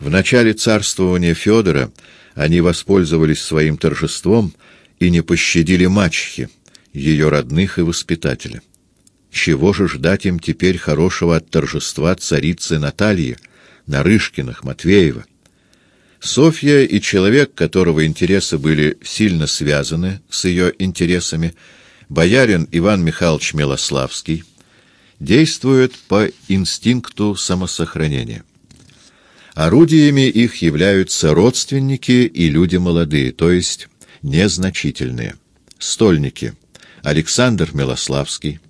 В начале царствования Федора они воспользовались своим торжеством и не пощадили мачехи, ее родных и воспитателя. Чего же ждать им теперь хорошего от торжества царицы Натальи, Нарышкиных, Матвеева? Софья и человек, которого интересы были сильно связаны с ее интересами, боярин Иван Михайлович Милославский, действуют по инстинкту самосохранения. Орудиями их являются родственники и люди молодые, то есть незначительные. Стольники Александр Милославский,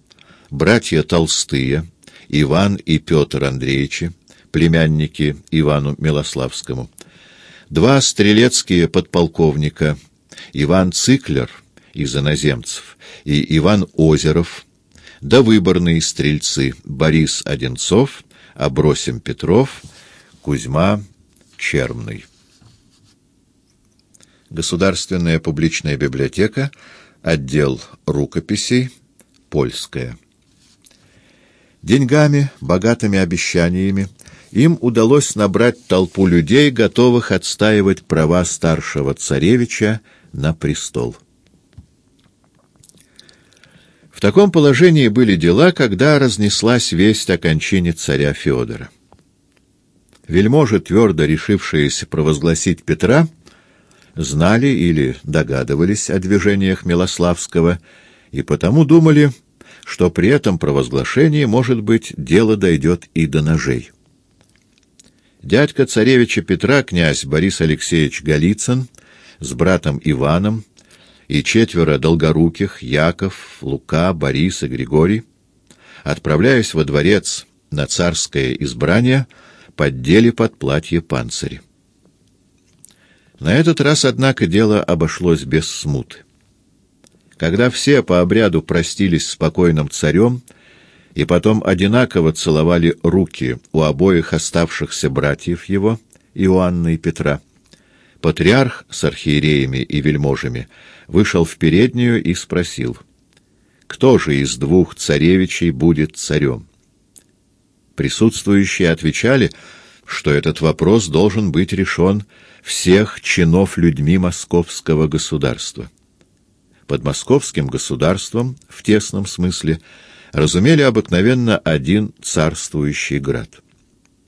братья Толстые, Иван и Петр Андреевичи, племянники Ивану Милославскому, два стрелецкие подполковника, Иван Циклер из иноземцев и Иван Озеров, да выборные стрельцы Борис Одинцов, Абросим Петров, Кузьма Чермный. Государственная публичная библиотека, отдел рукописей, Польская. Деньгами, богатыми обещаниями им удалось набрать толпу людей, готовых отстаивать права старшего царевича на престол. В таком положении были дела, когда разнеслась весть о кончине царя Федора. Вельможи, твердо решившиеся провозгласить Петра, знали или догадывались о движениях Милославского и потому думали, что при этом провозглашении, может быть, дело дойдет и до ножей. Дядька царевича Петра, князь Борис Алексеевич Голицын, с братом Иваном и четверо долгоруких, Яков, Лука, Борис и Григорий, отправляясь во дворец на царское избрание, поддели под платье панцири. На этот раз, однако, дело обошлось без смуты. Когда все по обряду простились с покойным царем, и потом одинаково целовали руки у обоих оставшихся братьев его, Иоанна и Петра. Патриарх с архиереями и вельможами вышел в переднюю и спросил, кто же из двух царевичей будет царем? Присутствующие отвечали, что этот вопрос должен быть решен всех чинов людьми московского государства. Под московским государством, в тесном смысле, разумели обыкновенно один царствующий град.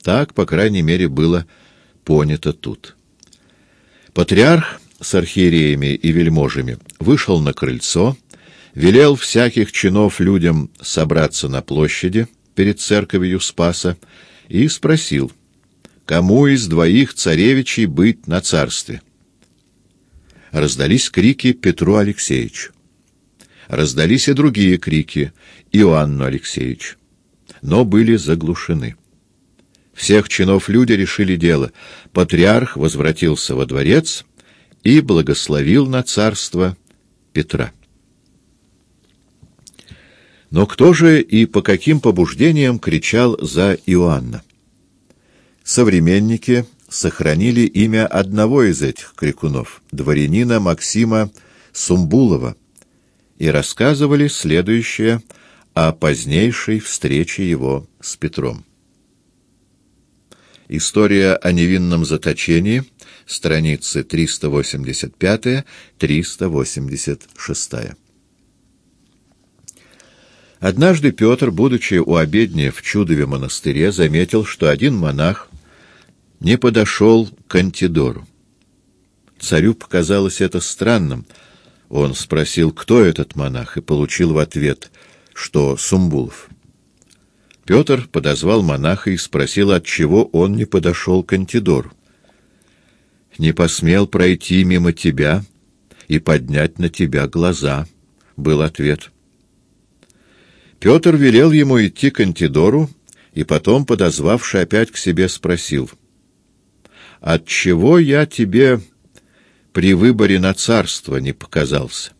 Так, по крайней мере, было понято тут. Патриарх с архиереями и вельможами вышел на крыльцо, велел всяких чинов людям собраться на площади перед церковью Спаса и спросил, кому из двоих царевичей быть на царстве. Раздались крики Петру Алексеевичу. Раздались и другие крики Иоанну Алексеевичу, но были заглушены. Всех чинов люди решили дело. Патриарх возвратился во дворец и благословил на царство Петра. Но кто же и по каким побуждениям кричал за Иоанна? Современники сохранили имя одного из этих крикунов, дворянина Максима Сумбулова, и рассказывали следующее о позднейшей встрече его с Петром. История о невинном заточении, страницы 385-386. Однажды Петр, будучи у обедни в Чудове монастыре, заметил, что один монах не подошел к Антидору. Царю показалось это странным — он спросил, кто этот монах, и получил в ответ, что Сумбулов. Петр подозвал монаха и спросил, отчего он не подошел к Антидору. «Не посмел пройти мимо тебя и поднять на тебя глаза», — был ответ. Петр велел ему идти к Антидору, и потом, подозвавши опять к себе, спросил, «Отчего я тебе при выборе на царство не показался.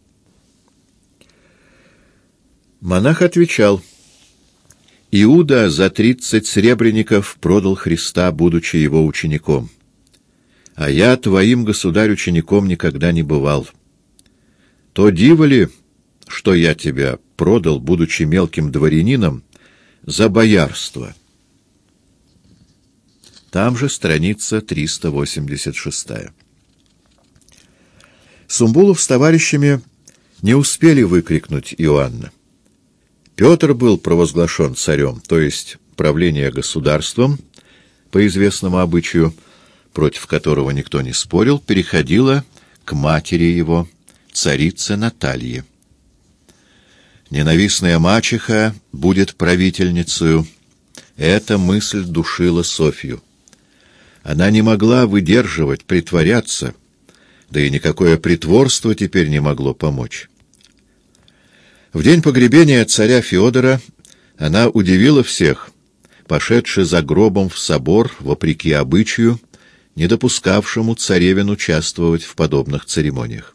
Монах отвечал, «Иуда за тридцать сребреников продал Христа, будучи его учеником. А я твоим государь-учеником никогда не бывал. То диво ли, что я тебя продал, будучи мелким дворянином, за боярство?» Там же страница 386. Сумбулов с товарищами не успели выкрикнуть Иоанна. Петр был провозглашен царем, то есть правление государством, по известному обычаю, против которого никто не спорил, переходило к матери его, царице Наталье. Ненавистная мачеха будет правительницею. Эта мысль душила Софью. Она не могла выдерживать, притворяться, да и никакое притворство теперь не могло помочь. В день погребения царя Феодора она удивила всех, пошедши за гробом в собор, вопреки обычаю, не допускавшему царевин участвовать в подобных церемониях.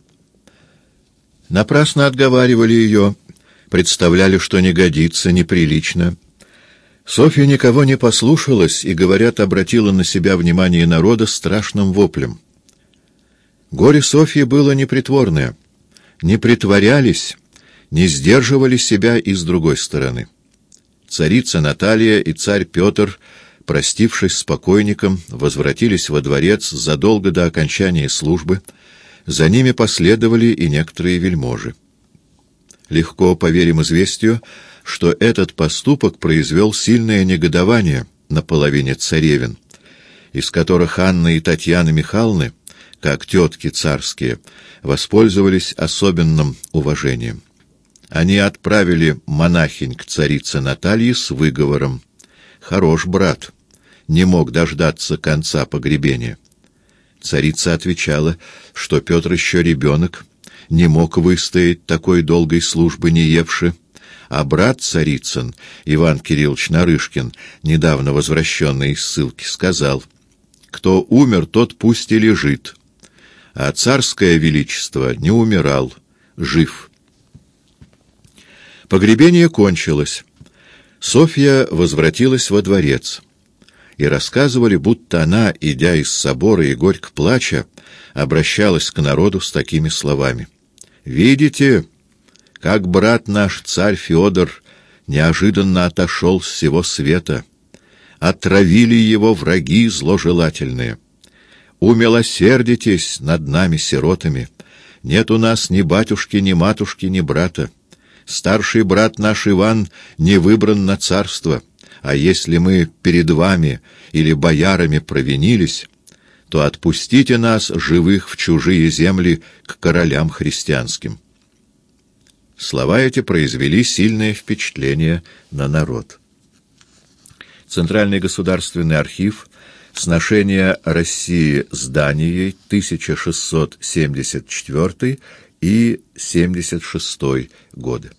Напрасно отговаривали ее, представляли, что не годится, неприлично. Софья никого не послушалась и, говорят, обратила на себя внимание народа страшным воплем. Горе Софьи было непритворное. Не притворялись, не сдерживали себя и с другой стороны. Царица Наталья и царь Петр, простившись с покойником, возвратились во дворец задолго до окончания службы. За ними последовали и некоторые вельможи. Легко поверим известию, что этот поступок произвел сильное негодование на половине царевин, из которых Анна и Татьяна Михайловны, как тетки царские, воспользовались особенным уважением. Они отправили монахинь к царице Наталье с выговором «Хорош, брат, не мог дождаться конца погребения». Царица отвечала, что Петр еще ребенок, не мог выстоять такой долгой службы не евши, а брат Царицын, Иван Кириллович Нарышкин, недавно возвращенный из ссылки, сказал, «Кто умер, тот пусть и лежит, а царское величество не умирал, жив». Погребение кончилось. Софья возвратилась во дворец. И рассказывали, будто она, идя из собора и горько плача, обращалась к народу с такими словами. «Видите, как брат наш царь Феодор неожиданно отошел с всего света. Отравили его враги зложелательные. Умилосердитесь над нами, сиротами. Нет у нас ни батюшки, ни матушки, ни брата. Старший брат наш Иван не выбран на царство, а если мы перед вами или боярами провинились, то отпустите нас, живых, в чужие земли к королям христианским». Слова эти произвели сильное впечатление на народ. Центральный государственный архив Сношение России с Данией 1674 и 76 годы.